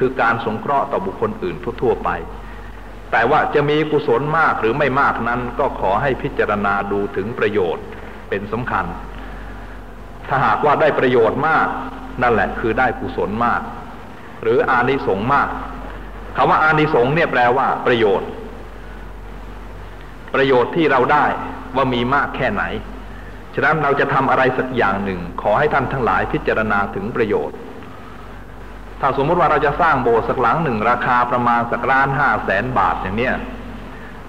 คือการสงเคราะห์ต่อบุคคลอื่นทั่วๆไป แต่ว่าจะมีกุศลมากหรือไม่มากนั้น ก็ขอให้พิจารณาดูถึงประโยชน์เป็นสำคัญ ถ้าหากว่าได้ประโยชน์มาก นั่นแหละคือได้กุศลมาก หรืออานิสงส์มากคำว่าอานิสงส์เนี่ยแปลว่าประโยชน์ ประโยชน์ที่เราได้ว่ามีมากแค่ไหน ฉะนั้นเราจะทำอะไรสักอย่างหนึ่ง ขอให้ท่านทั้งหลายพิจารณาถึงประโยชน์ ถ้าสมมติว่าเราจะสร้างโบสถ์สักหลังหนึ่งราคาประมาณสักล้านห้าแสนบาทอย่างเนี้ย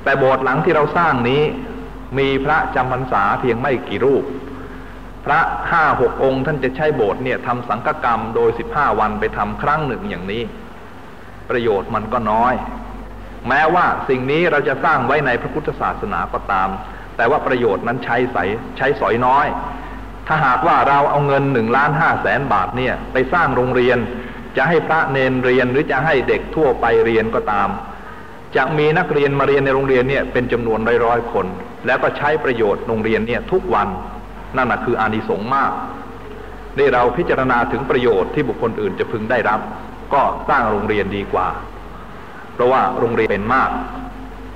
แต่โบสถ์หลังที่เราสร้างนี้มีพระจำพรรษาเพียงไม่กี่รูป พระห้าหกองค์ ท่านจะใช้โบสถ์เนี่ยทำสังฆกรรมโดยสิบห้าวันไปทำครั้งหนึ่งอย่างนี้ ประโยชน์มันก็น้อย แม้ว่าสิ่งนี้เราจะสร้างไว้ในพระพุทธศาสนาก็ตาม แต่ว่าประโยชน์นั้นใช้ใสใช้สอยน้อย ถ้าหากว่าเราเอาเงินหนึ่งล้านห้าแสนบาทเนี่ยไปสร้างโรงเรียน จะให้พระเนนเรียนหรือจะให้เด็กทั่วไปเรียนก็ตาม จะมีนักเรียนมาเรียนในโรงเรียนเนี่ยเป็นจำนวนร้อยๆคน แล้วก็ใช้ประโยชน์โรงเรียนเนี่ยทุกวันนั่นนะคืออานิสงส์มากนี่เราพิจารณาถึงประโยชน์ที่บุคคลอื่นจะพึงได้รับ ก็สร้างโรงเรียนดีกว่า เพราะว่าโรงเรียนเป็นมาก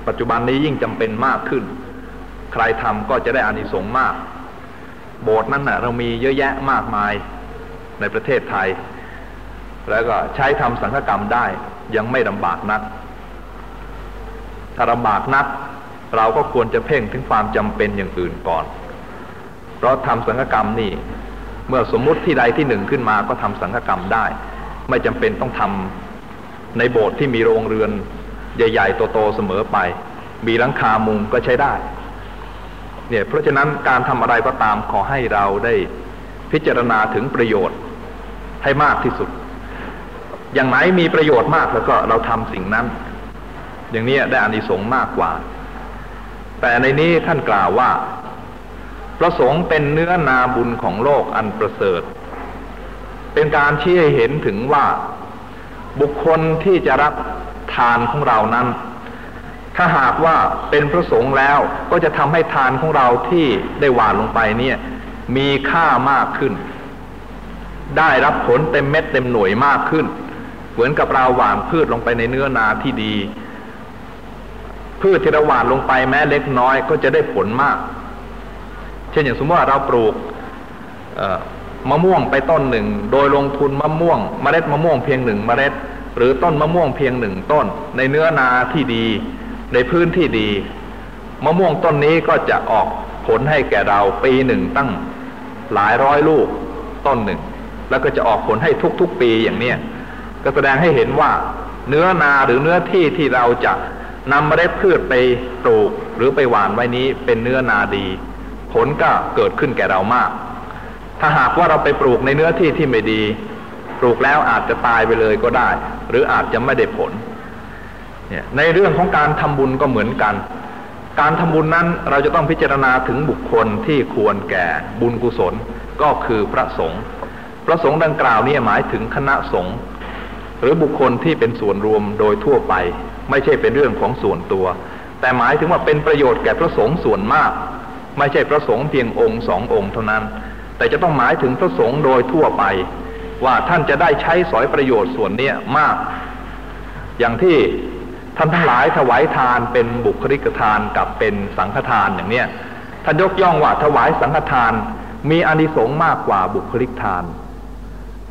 ปัจจุบันนี้ยิ่งจำเป็นมากขึ้น ใครทำก็จะได้อานิสงส์มาก โบสถ์นั้นนะ่ะเรามีเยอะแยะมากมายในประเทศไทย แล้วก็ใช้ทำสังฆกรรมได้ยังไม่ลำบากนัก ถ้าลำบากนัก เราก็ควรจะเพ่งถึงความจำเป็นอย่างอื่นก่อน เพราะทำสังฆกรรมนี่ เมื่อสมมุติที่ใดที่หนึ่งขึ้นมาก็ทำสังฆกรรมได้ ไม่จำเป็นต้องทำในโบสถ์ที่มีโรงเรือน ใหญ่ๆโตๆเสมอไป มีหลังคามุงก็ใช้ได้เนี่ยเพราะฉะนั้นการทำอะไรก็ตามขอให้เราได้พิจารณาถึงประโยชน์ให้มากที่สุด อย่างไหนมีประโยชน์มากแล้วก็เราทำสิ่งนั้น อย่างนี้ได้อานิสงส์มากกว่า แต่ในนี้ท่านกล่าวว่า ประสงค์เป็นเนื้อนาบุญของโลกอันประเสริฐ เป็นการชี้ให้เห็นถึงว่า บุคคลที่จะรับทานของเรานั้น ถ้าหากว่าเป็นพระสงฆ์แล้วก็จะทำให้ทานของเราที่ได้หวานลงไปเนี่ย มีค่ามากขึ้น ได้รับผลเต็มเม็ดเต็มหน่วยมากขึ้น เหมือนกับเราหว่านพืชลงไปในเนื้อนาที่ดี พืชที่เราหว่านลงไปแม้เล็กน้อยก็จะได้ผลมาก เช่นอย่างสมมติว่าเราปลูกมะม่วงไปต้นหนึ่ง โดยลงทุนมะม่วงมเมล็ดมะม่วงเพียงหนึ่งเมล็ด หรือต้นมะม่วงเพียงหนึ่งต้น ในเนื้อนาที่ดี ในพื้นที่ดี มะม่วงต้นนี้ก็จะออกผลให้แก่เราปีหนึ่งตั้งหลายร้อยลูกต้นหนึ่ง แล้วก็จะออกผลให้ทุกๆปีอย่างเนี้ย ก็แสดงให้เห็นว่า เนื้อนาหรือเนื้อที่ที่เราจะนำเมล็ดพืชไปปลูกหรือไปหว่านไว้นี้เป็นเนื้อนาดี ผลก็เกิดขึ้นแก่เรามาก ถ้าหากว่าเราไปปลูกในเนื้อที่ที่ไม่ดี ปลูกแล้วอาจจะตายไปเลยก็ได้ หรืออาจจะไม่ได้ผลเนี่ยในเรื่องของการทำบุญก็เหมือนกัน การทำบุญนั้นเราจะต้องพิจารณาถึงบุคคลที่ควรแก่บุญกุศลก็คือพระสงฆ์พระสงฆ์ดังกล่าวนี่หมายถึงคณะสงฆ์ หรือบุคคลที่เป็นส่วนรวมโดยทั่วไป ไม่ใช่เป็นเรื่องของส่วนตัว แต่หมายถึงว่าเป็นประโยชน์แก่พระสงฆ์ส่วนมาก ไม่ใช่พระสงฆ์เพียงองค์สององค์เท่านั้น แต่จะต้องหมายถึงพระสงฆ์โดยทั่วไป ว่าท่านจะได้ใช้สอยประโยชน์ส่วนเนี้ยมาก อย่างที่ท่านทั้งหลายถวายทานเป็นบุคลิกทานกับเป็นสังฆทานอย่างเนี้ยท่านยกย่องว่าถวายสังฆทานมีอานิสงส์มากกว่าบุคลิกทาน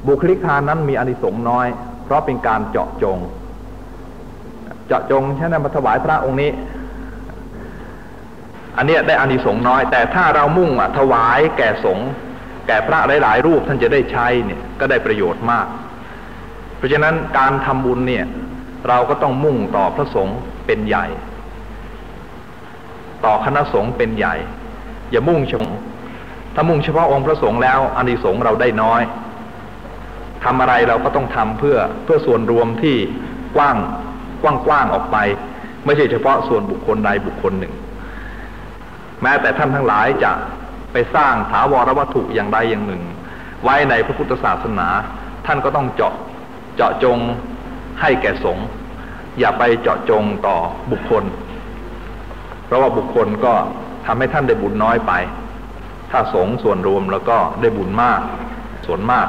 บุคลิกทานนั้นมีอานิสงส์น้อย เพราะเป็นการเจาะจง เจาะจงใช่ไหมมาถวายพระองค์นี้ อันนี้ได้อานิสงส์น้อย แต่ถ้าเรามุ่งอะถวายแก่สงฆ์แก่พระหลายๆรูปท่านจะได้ใช้เนี่ยก็ได้ประโยชน์มาก เพราะฉะนั้นการทำบุญเนี่ยเราก็ต้องมุ่งต่อพระสงฆ์เป็นใหญ่ ต่อคณะสงฆ์เป็นใหญ่ อย่ามุ่งเฉพาะถ้ามุ่งเฉพาะองค์พระสงฆ์แล้วอานิสงส์เราได้น้อย ทำอะไรเราก็ต้องทำเพื่อเพื่อส่วนรวมที่กว้างกว้างกว้างออกไป ไม่ใช่เฉพาะส่วนบุคคลใดบุคคลหนึ่ง แม้แต่ท่านทั้งหลายจะไปสร้างถาวรวัตถุอย่างใดอย่างหนึ่ง ไว้ในพระพุทธศาสนา ท่านก็ต้องเจาะเจาะจงให้แก่สงฆ์อย่าไปเจาะจงต่อบุคคล เพราะว่าบุคคลก็ทำให้ท่านได้บุญน้อยไป ถ้าสงฆ์ส่วนรวมแล้วก็ได้บุญมากส่วนมาก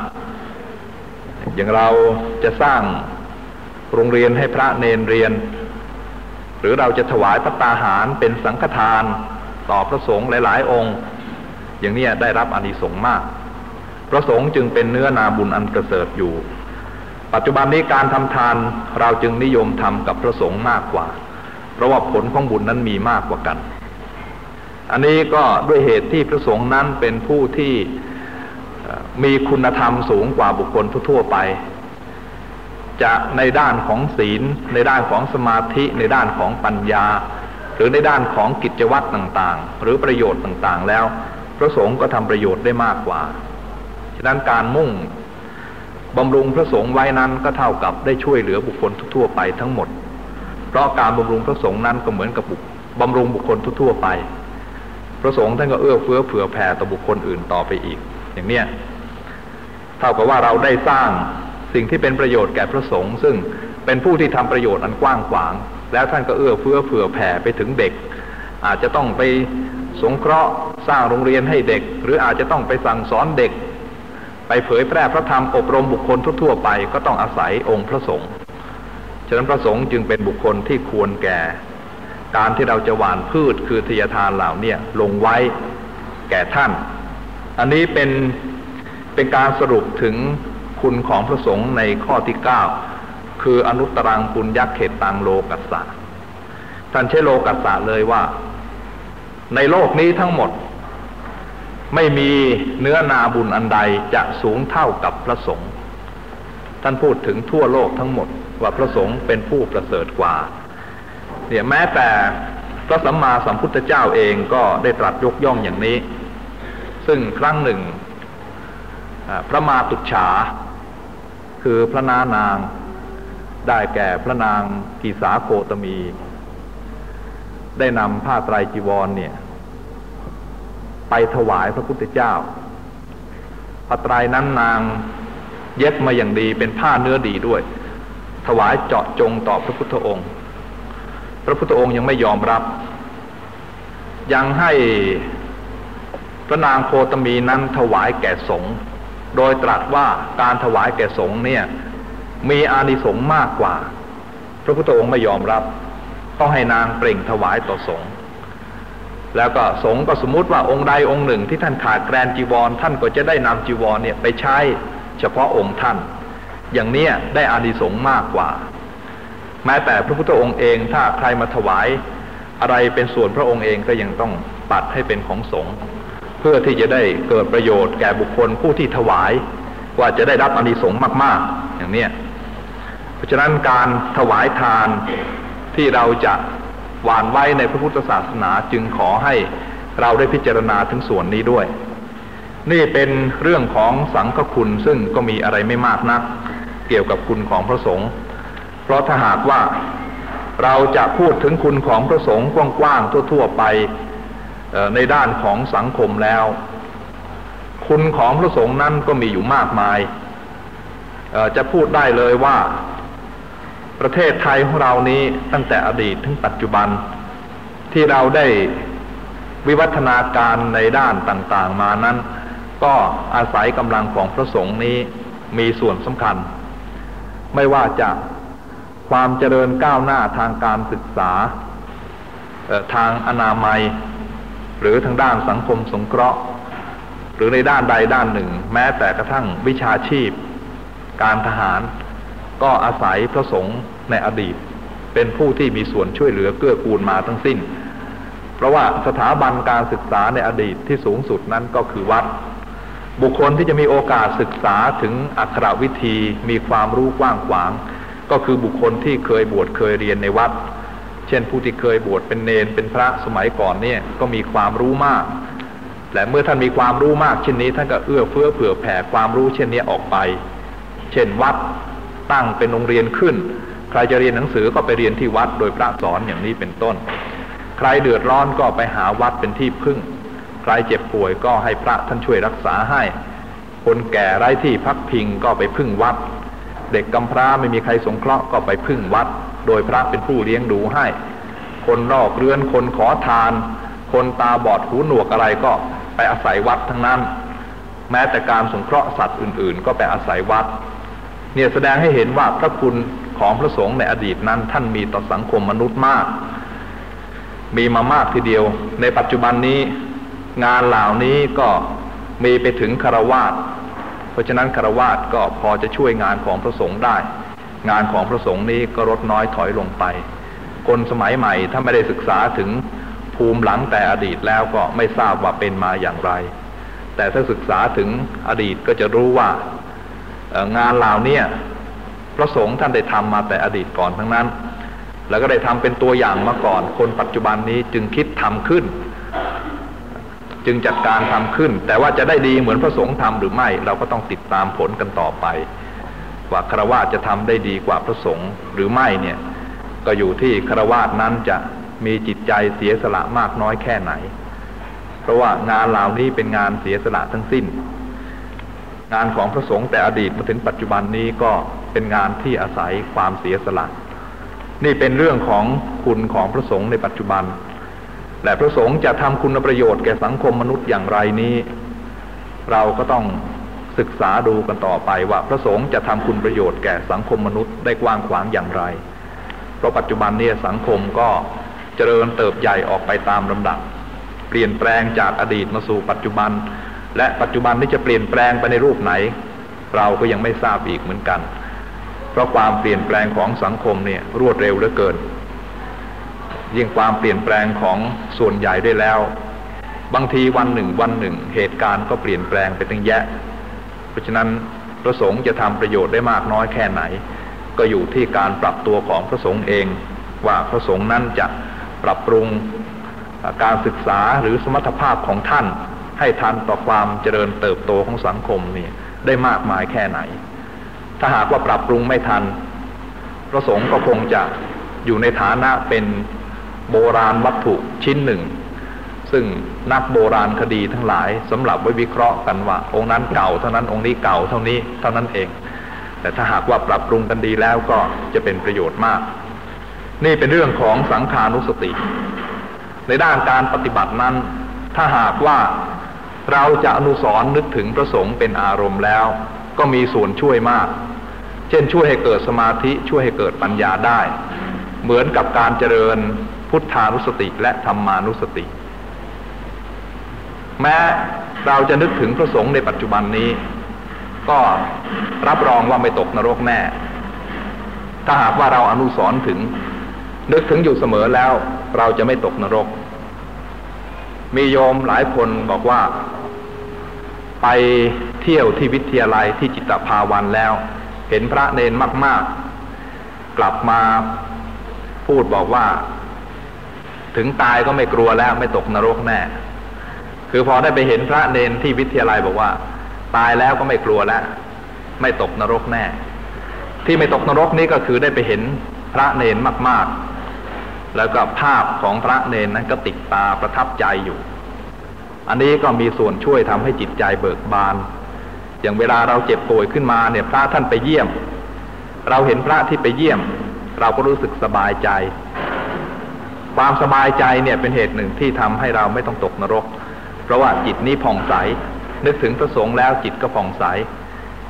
อย่างเราจะสร้างโรงเรียนให้พระเนนเรียน หรือเราจะถวายพระตาหารเป็นสังฆทานต่อพระสงฆ์หลาย ๆ องค์ อย่างนี้ได้รับอานิสงส์มาก พระสงฆ์จึงเป็นเนื้อนาบุญอันประเสริฐอยู่ ปัจจุบันนี้การทำทานเราจึงนิยมทำกับพระสงฆ์มากกว่า เพราะว่าผลของบุญนั้นมีมากกว่ากัน อันนี้ก็ด้วยเหตุที่พระสงฆ์นั้นเป็นผู้ที่ มีคุณธรรมสูงกว่าบุคคลทั่วไป จะในด้านของศีล ในด้านของสมาธิ ในด้านของปัญญา หรือในด้านของกิจวัตรต่างๆ หรือประโยชน์ต่างๆ แล้ว พระสงฆ์ก็ทำประโยชน์ได้มากกว่า ฉะนั้นการมุ่งบำรุงพระสงฆ์ไว้นั้นก็เท่ากับได้ช่วยเหลือบุคคลทั่วไปทั้งหมด เพราะการบำรุงพระสงฆ์นั้นก็เหมือนกับบุบำรุงบุคคลทั่วไป พระสงฆ์ท่านก็เอื้อเฟื้อเผื่อแผ่ต่อบุคคลอื่นต่อไปอีก อย่างเนี้ย เท่ากับว่าเราได้สร้างสิ่งที่เป็นประโยชน์แก่พระสงฆ์ซึ่งเป็นผู้ที่ทำประโยชน์อันกว้างขวาง แล้วท่านก็เอื้อเฟื้อเผื่อแผ่ไปถึงเด็ก อาจจะต้องไปสงเคราะห์สร้างโรงเรียนให้เด็ก หรืออาจจะต้องไปสั่งสอนเด็ก ไปเผยแพร่พระธรรมอบรมบุคคลทั่วๆไป ก็ต้องอาศัยองค์พระสงฆ์ฉะนั้นพระสงฆ์จึงเป็นบุคคลที่ควรแก่ การที่เราจะหว่านพืชคือทยทานเหล่านี้ลงไว้แก่ท่าน อันนี้เป็น เป็นการสรุปถึงคุณของพระสงฆ์ในข้อที่เก้าคืออนุตรังปุญญเขตตังโลกัสสะท่านใช้โลกัสสะเลยว่า ในโลกนี้ทั้งหมด ไม่มีเนื้อนาบุญอันใดจะสูงเท่ากับพระสงฆ์ท่านพูดถึงทั่วโลกทั้งหมด ว่าพระสงฆ์เป็นผู้ประเสริฐกว่าเนี่ยแม้แต่พระสัมมาสัมพุทธเจ้าเองก็ได้ตรัสยกย่องอย่างนี้ ซึ่งครั้งหนึ่ง พระมาตุฉา คือพระนานาง ได้แก่พระนางกีสาโคตมี ได้นำผ้าไตรจีวรเนี่ย ไปถวายพระพุทธเจ้าผ้าไตรนั้นนางเย็บมาอย่างดีเป็นผ้าเนื้อดีด้วย ถวายเจาะจงต่อพระพุทธองค์ พระพุทธองค์ยังไม่ยอมรับ ยังให้พระนางโคตมีนั้นถวายแก่สงฆ์ โดยตรัสว่าการถวายแก่สงฆ์เนี่ยมีอานิสงส์มากกว่า พระพุทธองค์ไม่ยอมรับ ต้องให้นางเปล่งถวายต่อสงฆ์แล้วก็สงฆ์ก็สมมุติว่าองค์ใดองค์หนึ่งที่ท่านขาดแกรนจีวร ท่านก็จะได้นำจีวรเนี่ยไปใช้เฉพาะองค์ท่าน อย่างเนี้ยได้อานิสงส์มากกว่า แม้แต่พระพุทธองค์เองถ้าใครมาถวายอะไรเป็นส่วนพระองค์เองก็ยังต้องปัดให้เป็นของสงฆ์ พื่อที่จะได้เกิดประโยชน์แก่บุคคลผู้ที่ถวาย ว่าจะได้รับอานิสงส์มากๆ อย่างเนี้ยเพราะฉะนั้นการถวายทานที่เราจะหวานไว้ในพระพุทธศาสนาจึงขอให้เราได้พิจารณาถึงส่วนนี้ด้วย นี่เป็นเรื่องของสังฆคุณซึ่งก็มีอะไรไม่มากนัก เกี่ยวกับคุณของพระสงฆ์เพราะถ้าหากว่าเราจะพูดถึงคุณของพระสงฆ์กว้างๆทั่ว ๆ ไป ในด้านของสังคมแล้ว คุณของพระสงฆ์นั้นก็มีอยู่มากมาย จะพูดได้เลยว่า ประเทศไทยของเรานี้ตั้งแต่อดีตถึงปัจจุบันที่เราได้วิวัฒนาการในด้านต่างๆมานั้น ก็อาศัยกำลังของพระสงฆ์นี้มีส่วนสำคัญ ไม่ว่าจะความเจริญก้าวหน้าทางการศึกษาทางอนามัย หรือทางด้านสังคมสงเคราะห์ หรือในด้านใดด้านหนึ่ง แม้แต่กระทั่งวิชาชีพ การทหาร ก็อาศัยพระสงฆ์ในอดีต เป็นผู้ที่มีส่วนช่วยเหลือเกื้อกูลมาทั้งสิ้น เพราะว่าสถาบันการศึกษาในอดีตที่สูงสุดนั้นก็คือวัด บุคคลที่จะมีโอกาสศึกษาถึงอักขรวิธีมีความรู้กว้างขวาง ก็คือบุคคลที่เคยบวชเคยเรียนในวัด เช่นผู้ที่เคยบวชเป็นเนนเป็นพระสมัยก่อนเนี่ยก็มีความรู้มาก และเมื่อท่านมีความรู้มากเช่นนี้ท่านก็เอื้อเฟื้อเผื่อแผ่ความรู้เช่นนี้ออกไป เช่นวัดตั้งเป็นโรงเรียนขึ้น ใครจะเรียนหนังสือก็ไปเรียนที่วัดโดยพระสอนอย่างนี้เป็นต้น ใครเดือดร้อนก็ไปหาวัดเป็นที่พึ่ง ใครเจ็บป่วยก็ให้พระท่านช่วยรักษาให้ คนแก่ไร้ที่พักพิงก็ไปพึ่งวัด เด็กกำพร้าไม่มีใครสงเคราะห์ก็ไปพึ่งวัด โดยพระเป็นผู้เลี้ยงดูให้ คนนอกเรือนคนขอทาน คนตาบอดหูหนวกอะไรก็ไปอาศัยวัดทั้งนั้น แม้แต่การสงเคราะห์สัตว์อื่น ๆ ก็ไปอาศัยวัด เนี่ยแสดงให้เห็นว่าพระคุณของพระสงฆ์ในอดีตนั้นท่านมีต่อสังคมมนุษย์มาก มีมามากทีเดียว ในปัจจุบันนี้งานเหล่านี้ก็มีไปถึงคารวาสเพราะฉะนั้นคารวาสก็พอจะช่วยงานของพระสงฆ์ได้ งานของพระสงฆ์นี้ก็ลดน้อยถอยลงไป คนสมัยใหม่ถ้าไม่ได้ศึกษาถึงภูมิหลังแต่อดีตแล้วก็ไม่ทราบว่าเป็นมาอย่างไร แต่ถ้าศึกษาถึงอดีตก็จะรู้ว่างานเหล่านี้พระสงฆ์ท่านได้ทำมาแต่อดีตก่อนทั้งนั้น แล้วก็ได้ทำเป็นตัวอย่างมาก่อน คนปัจจุบันนี้จึงคิดทำขึ้น จึงจัดการทำขึ้น แต่ว่าจะได้ดีเหมือนพระสงฆ์ทำหรือไม่ เราก็ต้องติดตามผลกันต่อไป ว่าครวะจะทำได้ดีกว่าพระสงฆ์หรือไม่เนี่ย ก็อยู่ที่ครวะนั้นจะมีจิตใจเสียสละมากน้อยแค่ไหน เพราะว่างานเหล่านี้เป็นงานเสียสละทั้งสิ้น งานของพระสงฆ์แต่อดีตมาถึงปัจจุบันนี้ก็เป็นงานที่อาศัยความเสียสละ นี่เป็นเรื่องของคุณของพระสงฆ์ในปัจจุบัน และพระสงฆ์จะทำคุณประโยชน์แก่สังคมมนุษย์อย่างไรนี้ เราก็ต้อง ศึกษาดูกันต่อไปว่าพระสงฆ์จะทำคุณประโยชน์แก่สังคมมนุษย์ได้กว้างขวางอย่างไร เพราะปัจจุบันนี้สังคมก็เจริญเติบใหญ่ออกไปตามลำดับ เปลี่ยนแปลงจากอดีตมาสู่ปัจจุบัน และปัจจุบันนี้จะเปลี่ยนแปลงไปในรูปไหน เราก็ยังไม่ทราบอีกเหมือนกัน เพราะความเปลี่ยนแปลงของสังคมเนี่ยรวดเร็วเหลือเกิน ยิ่งความเปลี่ยนแปลงของส่วนใหญ่ได้แล้ว บางทีวันหนึ่งวันหนึ่ง เหตุการณ์ก็เปลี่ยนแปลงไปตั้งแยะ ราะฉะนั้นพระสงฆ์จะทำประโยชน์ได้มากน้อยแค่ไหน ก็อยู่ที่การปรับตัวของพระสงฆ์เอง ว่าพระสงฆ์นั้นจะปรับปรุงการศึกษาหรือสมรรถภาพของท่าน ให้ทันต่อความเจริญเติบโตของสังคมนี่ได้มากมายแค่ไหน ถ้าหากว่าปรับปรุงไม่ทัน พระสงฆ์ก็คงจะอยู่ในฐานะเป็นโบราณวัตถุชิ้นหนึ่ง ซึ่งนักโบราณคดีทั้งหลายสำหรับไว้วิเคราะห์กันว่า องค์นั้นเก่าเท่านั้นองค์นี้เก่าเท่านี้เท่านั้นเอง แต่ถ้าหากว่าปรับปรุงกันดีแล้วก็จะเป็นประโยชน์มาก นี่เป็นเรื่องของสังขานุสติ ในด้านการปฏิบัตินั้น ถ้าหากว่าเราจะอนุสรนึกถึงพระสงฆ์เป็นอารมณ์แล้ว ก็มีส่วนช่วยมาก เช่นช่วยให้เกิดสมาธิช่วยให้เกิดปัญญาได้ เหมือนกับการเจริญพุทธานุสติและธรรมานุสติ แม้เราจะนึกถึงพระสงฆ์ในปัจจุบันนี้ ก็รับรองว่าไม่ตกนรกแน่ ถ้าหากว่าเราอนุสรถึง นึกถึงอยู่เสมอแล้วเราจะไม่ตกนรก มีโยมหลายคนบอกว่า ไปเที่ยวที่วิทยาลัยที่จิตภาวันแล้ว เห็นพระเนนมาก ๆ กลับมาพูดบอกว่า ถึงตายก็ไม่กลัวแล้วไม่ตกนรกแน่ คือพอได้ไปเห็นพระเนนที่วิทยาลัยบอกว่า ตายแล้วก็ไม่กลัวแล้ว ไม่ตกนรกแน่ ที่ไม่ตกนรกนี้ก็คือได้ไปเห็นพระเนนมาก ๆ แล้วก็ภาพของพระเนนนั้นก็ติดตาประทับใจอยู่ อันนี้ก็มีส่วนช่วยทำให้จิตใจเบิกบาน อย่างเวลาเราเจ็บป่วยขึ้นมาเนี่ยพระท่านไปเยี่ยม เราเห็นพระที่ไปเยี่ยม เราก็รู้สึกสบายใจ ความสบายใจเนี่ยเป็นเหตุหนึ่งที่ทำให้เราไม่ต้องตกนรก เพราะว่าจิตนี้ผ่องใส นึกถึงพระสงฆ์แล้วจิตก็ผ่องใส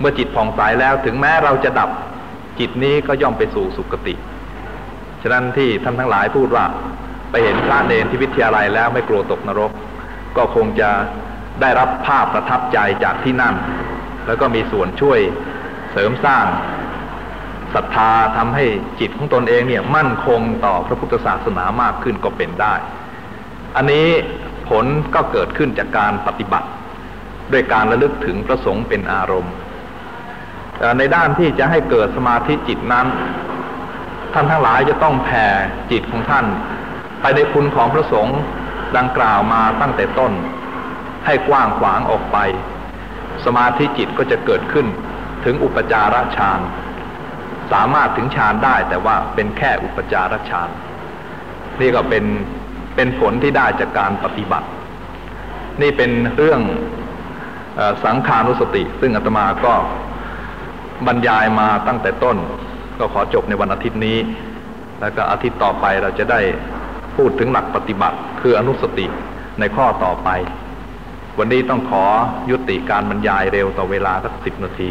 เมื่อจิตผ่องใสแล้วถึงแม้เราจะดับ จิตนี้ก็ย่อมไปสู่สุคติ ฉะนั้นที่ท่านทั้งหลายพูดว่า ไปเห็นพระเนรที่วิทยาลัยแล้วไม่กลัวตกนรก ก็คงจะได้รับภาพประทับใจจากที่นั่น แล้วก็มีส่วนช่วยเสริมสร้างศรัทธาทำให้จิตของตนเองเนี่ยมั่นคงต่อพระพุทธศาสนามากขึ้นก็เป็นได้ อันนี้ ผลก็เกิดขึ้นจากการปฏิบัติ ด้วยการระลึกถึงพระสงฆ์เป็นอารมณ์ ในด้านที่จะให้เกิดสมาธิจิตนั้น ท่านทั้งหลายจะต้องแผ่จิตของท่าน ไปในคุณของพระสงฆ์ดังกล่าวมาตั้งแต่ต้น ให้กว้างขวางออกไป สมาธิจิตก็จะเกิดขึ้นถึงอุปจารฌานสามารถถึงฌานได้แต่ว่าเป็นแค่อุปจารฌานนี่ก็เป็น เป็นผลที่ได้จากการปฏิบัติ นี่เป็นเรื่องอสังขานุสติ ซึ่งอาตมาก็บรรยายมาตั้งแต่ต้น ก็ขอจบในวันอาทิตย์นี้ แล้วก็อาทิตย์ต่อไปเราจะได้พูดถึงหลักปฏิบัติ คืออนุสติในข้อต่อไป วันนี้ต้องขอยุติการบรรยายเร็วต่อเวลาสักสิบนาที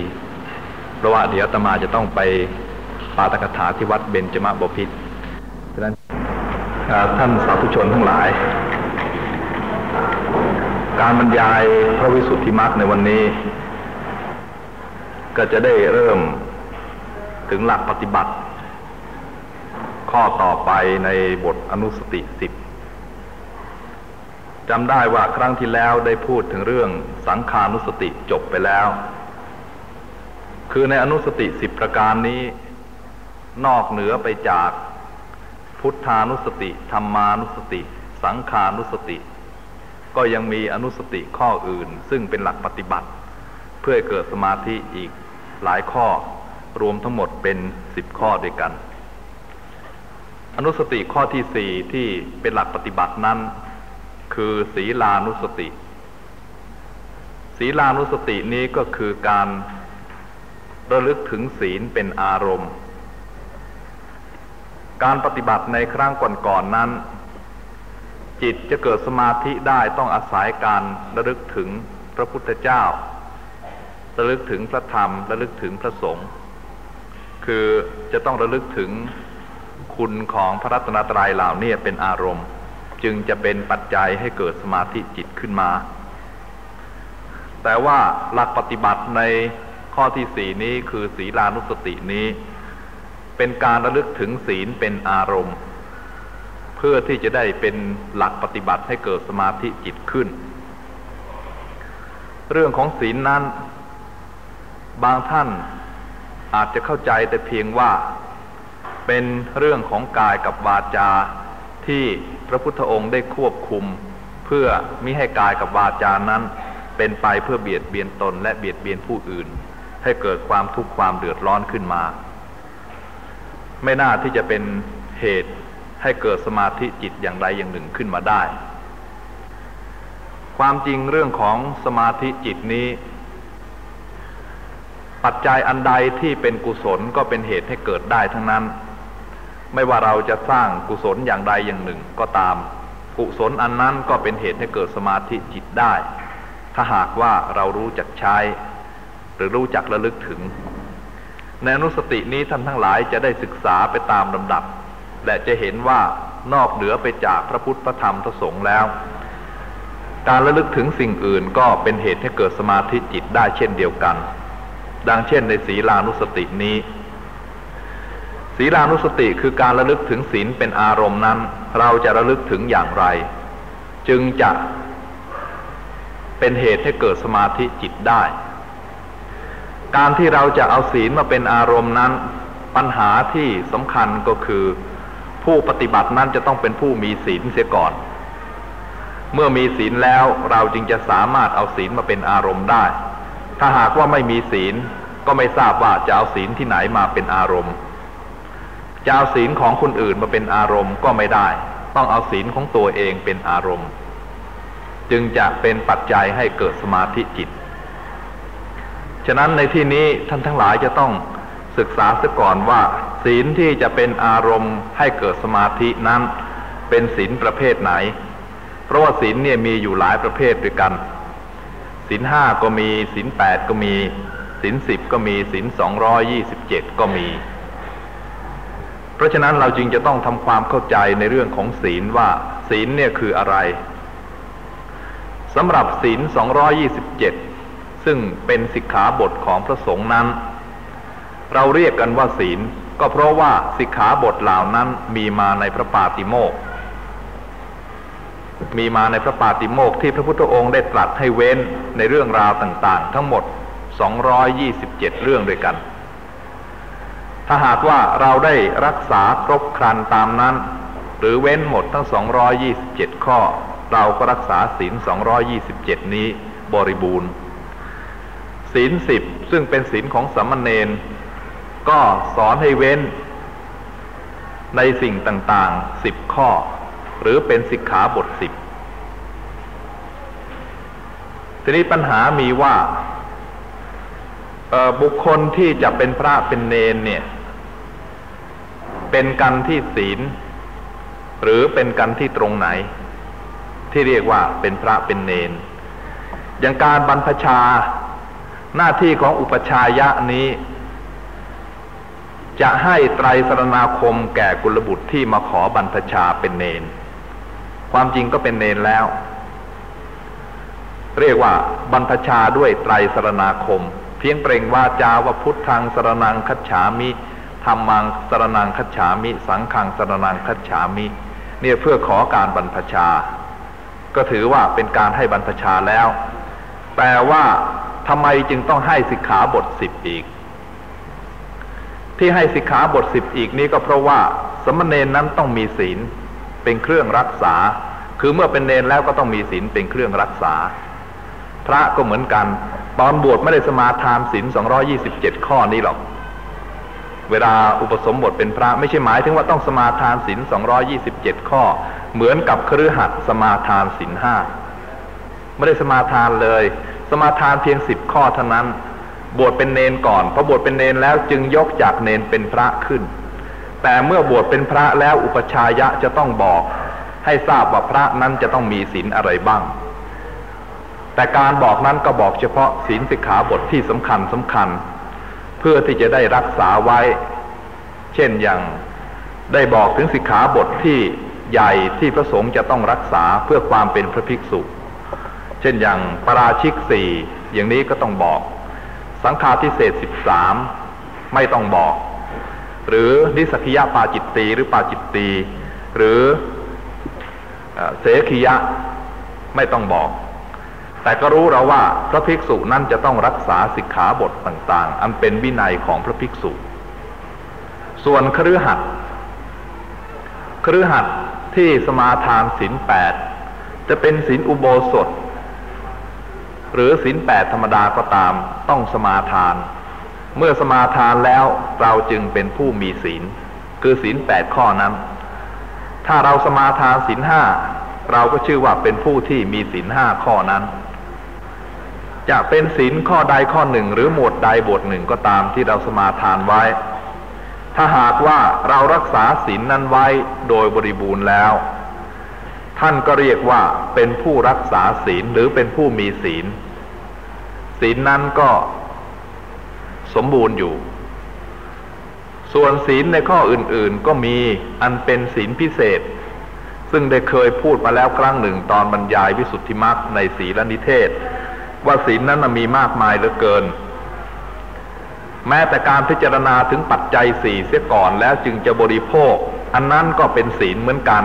เพราะว่าเดี๋ยวอาตมาจะต้องไปปาตกถาที่วัดเบญจมาบพิตร ท่านสาธุชนทั้งหลาย การบรรยายพระวิสุทธิมรรคในวันนี้ ก็จะได้เริ่มถึงหลักปฏิบัติ ข้อต่อไปในบทอนุสติสิบจำได้ว่าครั้งที่แล้วได้พูดถึงเรื่องสังขานุสติจบไปแล้ว คือในอนุสติสิบประการนี้ นอกเหนือไปจาก พุทธานุสติธรรมานุสติ สังขานุสติ ก็ยังมีอนุสติข้ออื่น ซึ่งเป็นหลักปฏิบัติ เพื่อเกิดสมาธิอีกหลายข้อ รวมทั้งหมดเป็นสิบข้อด้วยกัน อนุสติข้อที่สี่ที่เป็นหลักปฏิบัตินั้น คือศีลานุสติ ศีลานุสตินี้ก็คือการระลึกถึงศีลเป็นอารมณ์ การปฏิบัติในครั้งก่อนๆนนั้น จิตจะเกิดสมาธิได้ต้องอาศัยการระลึกถึงพระพุทธเจ้า ระลึกถึงพระธรรม ระลึกถึงพระสงฆ์คือจะต้องระลึกถึงคุณของพระรัตนตรัยเหล่านี้เป็นอารมณ์ จึงจะเป็นปัจจัยให้เกิดสมาธิจิตขึ้นมา แต่ว่าหลักปฏิบัติในข้อที่สี่นี้คือศีลานุสตินี้ เป็นการระลึกถึงศีลเป็นอารมณ์ เพื่อที่จะได้เป็นหลักปฏิบัติให้เกิดสมาธิจิตขึ้น เรื่องของศีลนั้น บางท่านอาจจะเข้าใจแต่เพียงว่า เป็นเรื่องของกายกับวาจาที่พระพุทธองค์ได้ควบคุม เพื่อมิให้กายกับวาจานั้น เป็นไปเพื่อเบียดเบียนตนและเบียดเบียนผู้อื่น ให้เกิดความทุกข์ความเดือดร้อนขึ้นมา ไม่น่าที่จะเป็นเหตุให้เกิดสมาธิจิตอย่างใดอย่างหนึ่งขึ้นมาได้ ความจริงเรื่องของสมาธิจิตนี้ ปัจจัยอันใดที่เป็นกุศลก็เป็นเหตุให้เกิดได้ทั้งนั้น ไม่ว่าเราจะสร้างกุศลอย่างใดอย่างหนึ่งก็ตาม กุศลอันนั้นก็เป็นเหตุให้เกิดสมาธิจิตได้ ถ้าหากว่าเรารู้จักใช้ หรือรู้จักระลึกถึง ในอนุสตินี้ท่านทั้งหลายจะได้ศึกษาไปตามลำดับ และจะเห็นว่านอกเหนือไปจากพระพุทธพระธรรมพระสงฆ์แล้ว การระลึกถึงสิ่งอื่นก็เป็นเหตุให้เกิดสมาธิจิตได้เช่นเดียวกัน ดังเช่นในศีลานุสตินี้ ศีลานุสติคือการระลึกถึงศีลเป็นอารมณ์นั้น เราจะระลึกถึงอย่างไร จึงจะเป็นเหตุให้เกิดสมาธิจิตได้ การที่เราจะเอาศีลมาเป็นอารมณ์นั้น ปัญหาที่สำคัญก็คือ ผู้ปฏิบัตินั้นจะต้องเป็นผู้มีศีลเสียก่อน เมื่อมีศีลแล้วเราจึงจะสามารถเอาศีลมาเป็นอารมณ์ได้ ถ้าหากว่าไม่มีศีลก็ไม่ทราบว่าจะเอาศีลที่ไหนมาเป็นอารมณ์จะเอาศีลของคนอื่นมาเป็นอารมณ์ก็ไม่ได้ ต้องเอาศีลของตัวเองเป็นอารมณ์ จึงจะเป็นปัจจัยให้เกิดสมาธิจิต ฉะนั้นในที่นี้ท่านทั้งหลายจะต้องศึกษาซะก่อนว่า ศีลที่จะเป็นอารมณ์ให้เกิดสมาธินั้น เป็นศีลประเภทไหน เพราะว่าศีลเนี่ยมีอยู่หลายประเภทด้วยกันศีลห้าก็มีศีลแปดก็มีศีลสิบก็มีศีลสองร้อยี่สิบเจ็ดก็มี เพราะฉะนั้นเราจึงจะต้องทำความเข้าใจในเรื่องของศีลว่า ศีลเนี่ยคืออะไรสำหรับศีล227 ซึ่งเป็นสิกขาบทของพระสงฆ์นั้น เราเรียกกันว่าศีล ก็เพราะว่าสิกขาบทเหล่านั้นมีมาในพระปาติโมกมีมาในพระปาติโมกที่พระพุทธองค์ได้ตรัสให้เว้นในเรื่องราวต่าง ๆ ทั้งหมด 227 เรื่องด้วยกัน ถ้าหากว่าเราได้รักษาครบครันตามนั้น หรือเว้นหมดทั้ง 227 ข้อ เราก็รักษาศีล 227 นี้บริบูรณ์ ศีลสิบซึ่งเป็นศีลของสัมมเนนก็สอนให้เว้นในสิ่งต่างๆสิบข้อ หรือเป็นสิกขาบทสิบทีนี้ปัญหามีว่าบุคคลที่จะเป็นพระเป็นเนนเนี่ย เป็นกันที่ศีล หรือเป็นกันที่ตรงไหน ที่เรียกว่าเป็นพระเป็นเนน อย่างการบรรพชา หน้าที่ของอุปชายะนี้ จะให้ไตรสรณาคมแก่กุลบุตรที่มาขอบรรพชาเป็นเนน ความจริงก็เป็นเนนแล้ว เรียกว่าบรรพชาด้วยไตรสรณาคม เพียงเปล่งวาจาว่าพุทธังสรนังคัจฉามิธรรมังสรนังคัจฉามิ สังฆังสรนังคัจฉามิเนี่ยเพื่อขอการบรรพชา ก็ถือว่าเป็นการให้บรรพชาแล้ว แต่ว่า ทำไมจึงต้องให้สิกขาบทสิบอีก ที่ให้สิกขาบทสิบอีกนี้ก็เพราะว่า สมณเณรนั้นต้องมีศีลเป็นเครื่องรักษา คือเมื่อเป็นเนรแล้วก็ต้องมีศีลเป็นเครื่องรักษา พระก็เหมือนกัน ตอนบวชไม่ได้สมาทานศีลสองยี่สิบเจ็ดข้อนี้หรอก เวลาอุปสมบทเป็นพระไม่ใช่หมายถึงว่าต้องสมาทานศีลสองยี่สิบเจ็ดข้อ เหมือนกับครือขัดสมาทานศีลห้าไม่ได้สมาทานเลย สมาทานเพียงสิบข้อเท่านั้น บวชเป็นเนนก่อนพอบวชเป็นเนนแล้วจึงยกจากเนนเป็นพระขึ้น แต่เมื่อบวชเป็นพระแล้วอุปชายะจะต้องบอก ให้ทราบว่าพระนั้นจะต้องมีศีลอะไรบ้าง แต่การบอกนั้นก็บอกเฉพาะศีลสิกขาบทที่สำคัญสำคัญ เพื่อที่จะได้รักษาไว้ เช่นอย่างได้บอกถึงสิกขาบทที่ใหญ่ที่พระสงฆ์จะต้องรักษาเพื่อความเป็นพระภิกษุ ช่นอย่างปราชิกสี่อย่างนี้ก็ต้องบอก สังฆาทิเศษสิบสามไม่ต้องบอก หรือนิสกิยาปาจิตตีหรือปาจิตตีหรือเสขียะไม่ต้องบอก แต่ก็รู้เราว่าพระภิกษุนั้นจะต้องรักษาสิกขาบทต่างๆ อันเป็นวินัยของพระภิกษุ ส่วนครือหัดครือหัดที่สมาทานศีลแปดจะเป็นศีลอุโบสถ หรือศีลแปดธรรมดาก็ตามต้องสมาทาน เมื่อสมาทานแล้วเราจึงเป็นผู้มีศีล คือศีลแปดข้อนั้น ถ้าเราสมาทานศีลห้าเราก็ชื่อว่าเป็นผู้ที่มีศีลห้าข้อนั้น จะเป็นศีลข้อใดข้อหนึ่ง หรือหมวดใดบทหนึ่งก็ตามที่เราสมาทานไว้ ถ้าหากว่าเรารักษาศีลนั้นไว้โดยบริบูรณ์แล้ว ท่านก็เรียกว่าเป็นผู้รักษาศีลหรือเป็นผู้มีศีล ศีลนั้นก็สมบูรณ์อยู่ ส่วนศีลในข้ออื่นๆก็มีอันเป็นศีลพิเศษ ซึ่งได้เคยพูดมาแล้วครั้งหนึ่งตอนบรรยายวิสุทธิมรรคในศีลนิเทศ ว่าศีลนั้นมีมากมายเหลือเกิน แม้แต่การพิจารณาถึงปัจจัยสี่เสียก่อนแล้วจึงจะบริโภค อันนั้นก็เป็นศีลเหมือนกัน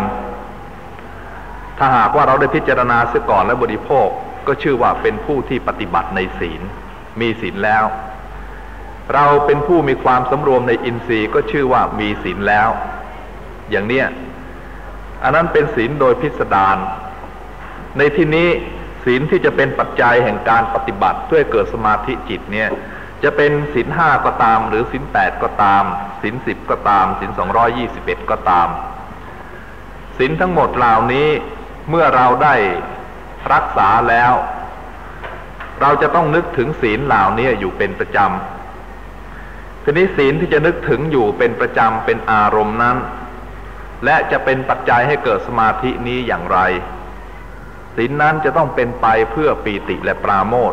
ถ้าหากว่าเราได้พิจารณาเสียก่อนและบริโภค ก็ชื่อว่าเป็นผู้ที่ปฏิบัติในศีล มีศีลแล้ว เราเป็นผู้มีความสำรวมในอินทรีย์ก็ชื่อว่ามีศีลแล้ว อย่างเนี้ยอันนั้นเป็นศีลโดยพิสดารในที่นี้ศีลที่จะเป็นปัจจัยแห่งการปฏิบัติเพื่อเกิดสมาธิจิตเนี่ยจะเป็นศีลห้าก็ตาม หรือศีลแปดก็ตามศีลสิบก็ตามศีลสองร้อยี่สิบเอ็ดก็ตามศีลทั้งหมดเหล่านี้เมื่อเราได้ รักษาแล้ว เราจะต้องนึกถึงศีลเหล่านี้อยู่เป็นประจำทีนี้ศีลที่จะนึกถึงอยู่เป็นประจำเป็นอารมณ์นั้น และจะเป็นปัจจัยให้เกิดสมาธินี้อย่างไรศีลนั้นจะต้องเป็นไปเพื่อปีติและปราโมท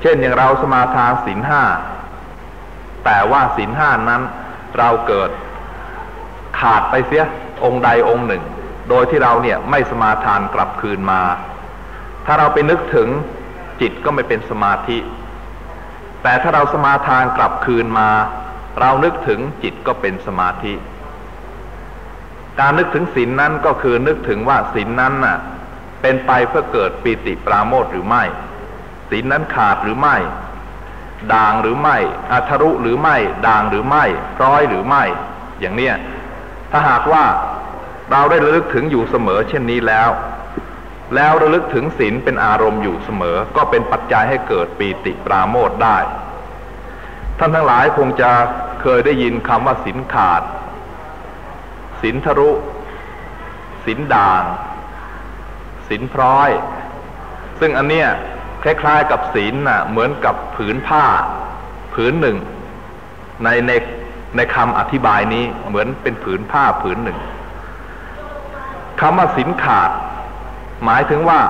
เช่นอย่างเราสมาทานศีลห้าแต่ว่าศีลห้านั้นเราเกิดขาดไปเสียองค์ใดองค์หนึ่ง โดยที่เราเนี่ยไม่สมาทานกลับคืนมา ถ้าเราไปนึกถึงจิตก็ไม่เป็นสมาธิ แต่ถ้าเราสมาทานกลับคืนมา เรานึกถึงจิตก็เป็นสมาธิ การนึกถึงศีลนนั้นก็คือนึกถึงว่าศีลนนั้นน่ะ เป็นไปเพื่อเกิดปีติปราโมทหรือไม่ศีลนนั้นขาดหรือไม่ ด่างหรือไม่อัทรุหรือไม่ ด่างหรือไม่ร้อยหรือไม่ อย่างเนี้ยถ้าหากว่า เราได้ระลึกถึงอยู่เสมอเช่นนี้แล้ว แล้วระลึกถึงศีลเป็นอารมณ์อยู่เสมอ ก็เป็นปัจจัยให้เกิดปีติปราโมทได้ ท่านทั้งหลายคงจะเคยได้ยินคำว่าศีลขาดศีลทรุศีลด่างศีลพร้อย ซึ่งอันเนี้ยคล้ายๆกับศีลน่ะเหมือนกับผืนผ้า ผืนหนึ่ง ในในในคำอธิบายนี้เหมือนเป็นผืนผ้าผืนหนึ่ง คำว่าสินขาด หมายถึงว่า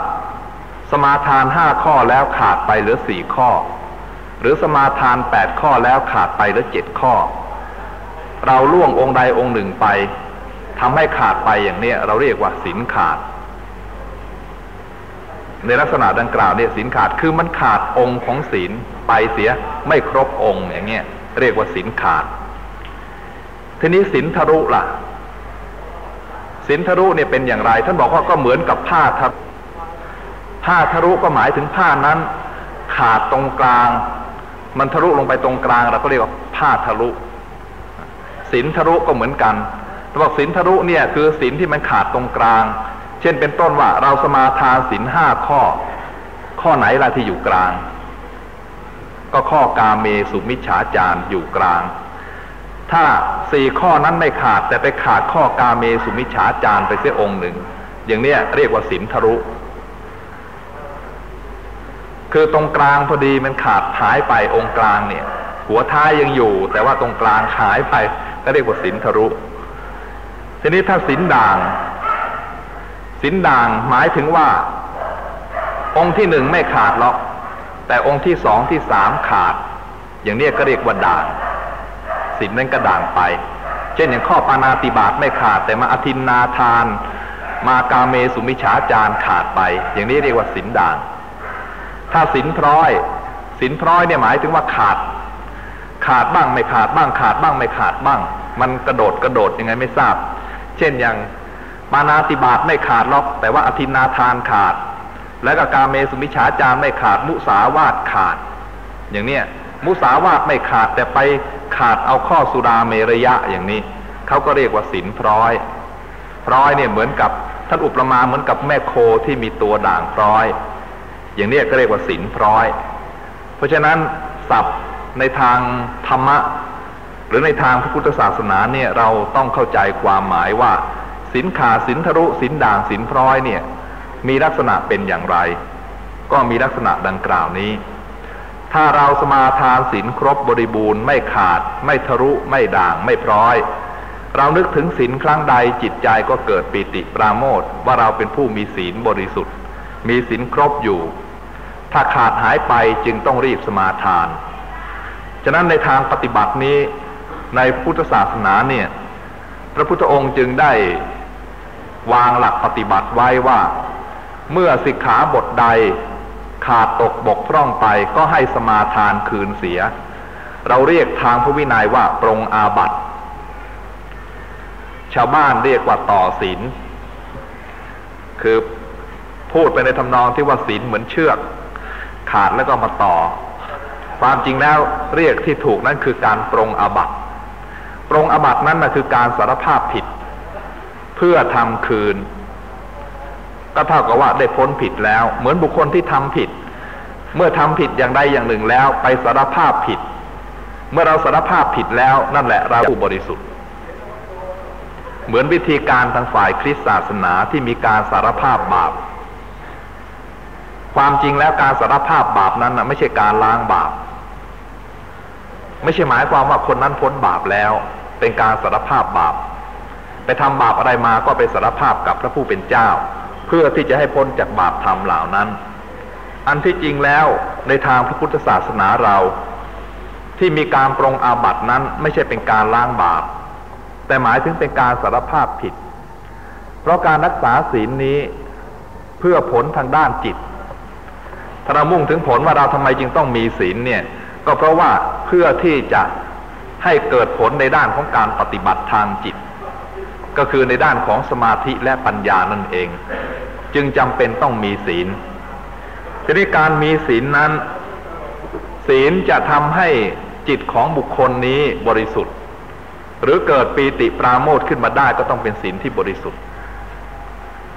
สมาทานห้าข้อแล้วขาดไปเหลือสี่ข้อ หรือสมาทานแปดข้อแล้วขาดไปแล้วเจ็ดข้อ เราล่วงองค์ใดองค์หนึ่งไปทำให้ขาดไปอย่างเนี้ยเราเรียกว่าสินขาด ในลักษณะดังกล่าวเนี่ยสินขาดคือมันขาดองค์ของศีลไปเสียไม่ครบองค์อย่างเงี้ยเรียกว่าสินขาด ทีนี้สินทะรุล่ะ สินทรุเนี่ยเป็นอย่างไร ท่านบอกว่าก็เหมือนกับผ้าทะผ้าทะลุก็หมายถึงผ้านั้น ขาดตรงกลาง มันทะลุลงไปตรงกลางเราก็เรียกว่าผ้าทะลุสินทรุก็เหมือนกันแต่บอกสินทรุเนี่ยคือสินที่มันขาดตรงกลาง เช่นเป็นต้นว่าเราสมาทานสินห้าข้อ ข้อไหนล่ะที่อยู่กลาง ก็ข้อกาเมสุมิชฉาจารอยู่กลาง ถ้าสี่ข้อนั้นไม่ขาดแต่ไปขาดข้อกาเมสุมิฉาจารไปเสียองค์หนึ่ง อย่างเนี้ยเรียกว่าสินทรุ คือตรงกลางพอดีมันขาดหายไปองค์กลางเนี่ย หัวท้ายยังอยู่ แต่ว่าตรงกลางหายไปก็เรียกว่าสินทรุ ทีนี้ถ้าสินด่างสินด่างหมายถึงว่า องค์ที่หนึ่งไม่ขาดหรอก แต่องค์ที่สองที่สามขาด อย่างนี้ก็เรียกว่าด่าง สินนั้นก็ด่างไป เช่นอย่างข้อปานาติบาตไม่ขาด แต่มาอธินนาทาน มากาเมสุมิฉาจารขาดไป อย่างนี้เรียกว่าสินด่าง ถ้าสินพร้อยสินพร้อยเนี่ยหมายถึงว่าขาด ขาดบ้างไม่ขาดบ้างขาดบ้างไม่ขาดบ้าง มันกระโดดกระโดดยังไงไม่ทราบ เช่นอย่างปานาติบาตไม่ขาดหรอก แต่ว่าอธินนาทานขาด แล้วก็กาเมสุมิฉาจารไม่ขาด มุสาวาตขาด อย่างเนี้ยมุสาวาตไม่ขาดแต่ไป ขาดเอาข้อสุราเมรยะอย่างนี้เขาก็เรียกว่าสินพร้อยพร้อยเนี่ยเหมือนกับท่านอุปมาเหมือนกับแม่โคที่มีตัวด่างพร้อย อย่างนี้ก็เรียกว่าสินพร้อย เพราะฉะนั้นศัพท์ในทางธรรมะ หรือในทางพระพุทธศาสนาเนี่ยเราต้องเข้าใจความหมายว่าสินขาสินทรุสินด่างสินพร้อยเนี่ยมีลักษณะเป็นอย่างไร ก็มีลักษณะดังกล่าวนี้ ถ้าเราสมาทานศีลครบบริบูรณ์ไม่ขาด ไม่ทะลุไม่ด่างไม่พร้อย เรานึกถึงศีลครั้งใดจิตใจก็เกิดปิติปราโมทว่าเราเป็นผู้มีศีลบริสุทธิ์ มีศีลครบอยู่ ถ้าขาดหายไปจึงต้องรีบสมาทาน ฉะนั้นในทางปฏิบัตินี้ในพุทธศาสนาเนี่ยพระพุทธองค์จึงได้วางหลักปฏิบัติไว้ว่า เมื่อสิกขาบทใด ขาดตกบกพร่องไปก็ให้สมาทานคืนเสีย เราเรียกทางพระวินัยว่าปรงอาบัตชาวบ้านเรียกว่าต่อศีลคือพูดไปในทำนองที่ว่าศีลเหมือนเชือก ขาดแล้วก็มาต่อ ความจริงแล้วเรียกที่ถูกนั่นคือการปรงอาบัตปรงอาบัตนั้นนะคือการสารภาพผิด เพื่อทำคืน ก็เท่ากับว่าได้พ้นผิดแล้ว เหมือนบุคคลที่ทำผิด เมื่อทำผิดอย่างใดอย่างหนึ่งแล้ว ไปสารภาพผิด เมื่อเราสารภาพผิดแล้วนั่นแหละเราผู้บริสุทธิ์ เหมือนวิธีการทางฝ่ายคริสตศาสนาที่มีการสารภาพบาป ความจริงแล้วการสารภาพบาปนั้นนะไม่ใช่การล้างบาป ไม่ใช่หมายความว่าคนนั้นพ้นบาปแล้ว เป็นการสารภาพบาป ไปทำบาปอะไรมาก็ไปสารภาพกับพระผู้เป็นเจ้า เพื่อที่จะให้พ้นจากบาปธรรมเหล่านั้น อันที่จริงแล้วในทางพระพุทธศาสนาเรา ที่มีการปรงอาบัตินั้นไม่ใช่เป็นการล้างบาป แต่หมายถึงเป็นการสารภาพผิด เพราะการรักษาศีลนี้เพื่อผลทางด้านจิตถ้าเรามุ่งถึงผลว่าเราทำไมจึงต้องมีศีลเนี่ย ก็เพราะว่าเพื่อที่จะให้เกิดผลในด้านของการปฏิบัติทางจิต ก็คือในด้านของสมาธิและปัญญานั่นเอง จึงจำเป็นต้องมีศีลทีนี้การมีศีลนั้น ศีลจะทำให้จิตของบุคคลนี้บริสุทธิ์ หรือเกิดปีติปราโมทขึ้นมาได้ก็ต้องเป็นศีลที่บริสุทธิ์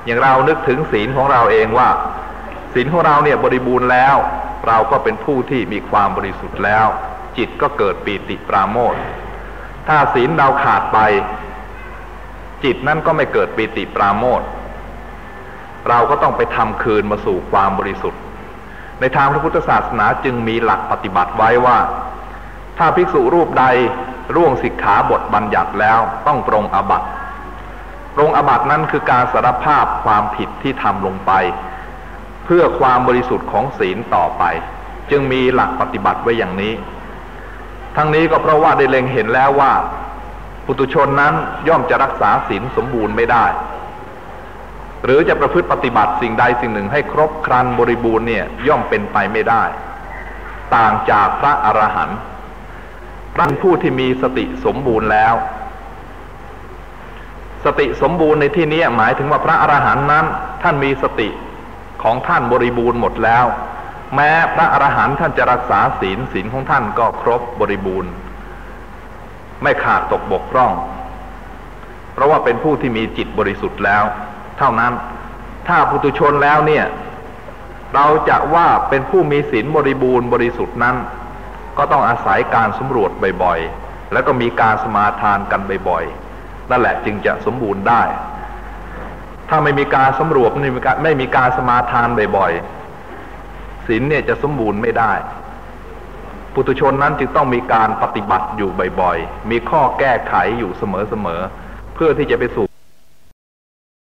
อย่างเรานึกถึงศีลของเราเองว่าศีลของเราเนี่ยบริบูรณ์แล้ว เราก็เป็นผู้ที่มีความบริสุทธิ์แล้ว จิตก็เกิดปีติปราโมทถ้าศีลเราขาดไป จิตนั้นก็ไม่เกิดปีติปราโมทเราก็ต้องไปทำคืนมาสู่ความบริสุทธิ์ ในทางพระพุทธศาสนาจึงมีหลักปฏิบัติไว้ว่า ถ้าภิกษุรูปใดร่วงสิกขาบทบัญญัติแล้วต้องปรงอบัตปรงอบัตนั้นคือการสารภาพความผิดที่ทำลงไป เพื่อความบริสุทธิ์ของศีลต่อไป จึงมีหลักปฏิบัติไว้อย่างนี้ ทั้งนี้ก็เพราะว่าได้เล็งเห็นแล้วว่า ปุตุชนนั้นย่อมจะรักษาศีลสมบูรณ์ไม่ได้ หรือจะประพฤติปฏิบัติสิ่งใดสิ่งหนึ่งให้ครบครันบริบูรณ์เนี่ยย่อมเป็นไปไม่ได้ ต่างจากพระอรหันต์พระผู้ที่มีสติสมบูรณ์แล้ว สติสมบูรณ์ในที่นี้หมายถึงว่าพระอรหันต์นั้น ท่านมีสติของท่านบริบูรณ์หมดแล้ว แม้พระอรหันต์ท่านจะรักษาศีลศีลของท่านก็ครบบริบูรณ์ ไม่ขาดตกบกพร่อง เพราะว่าเป็นผู้ที่มีจิตบริสุทธิ์แล้ว เท่านั้น ถ้าปุตุชนแล้วเนี่ย เราจะว่าเป็นผู้มีศีลบริบูรณ์บริสุทธิ์นั้น ก็ต้องอาศัยการสำรวจบ่อยๆ แล้วก็มีการสมาทานกันบ่อยๆ นั่นแหละจึงจะสมบูรณ์ได้ ถ้าไม่มีการสำรวจไม่มีการไม่มีการสมาทานบ่อยๆศีลเนี่ยจะสมบูรณ์ไม่ได้ ปุถุชนนั้นจึงต้องมีการปฏิบัติอยู่บ่อยๆ มีข้อแก้ไขอยู่เสมอๆ เพื่อที่จะไปสู่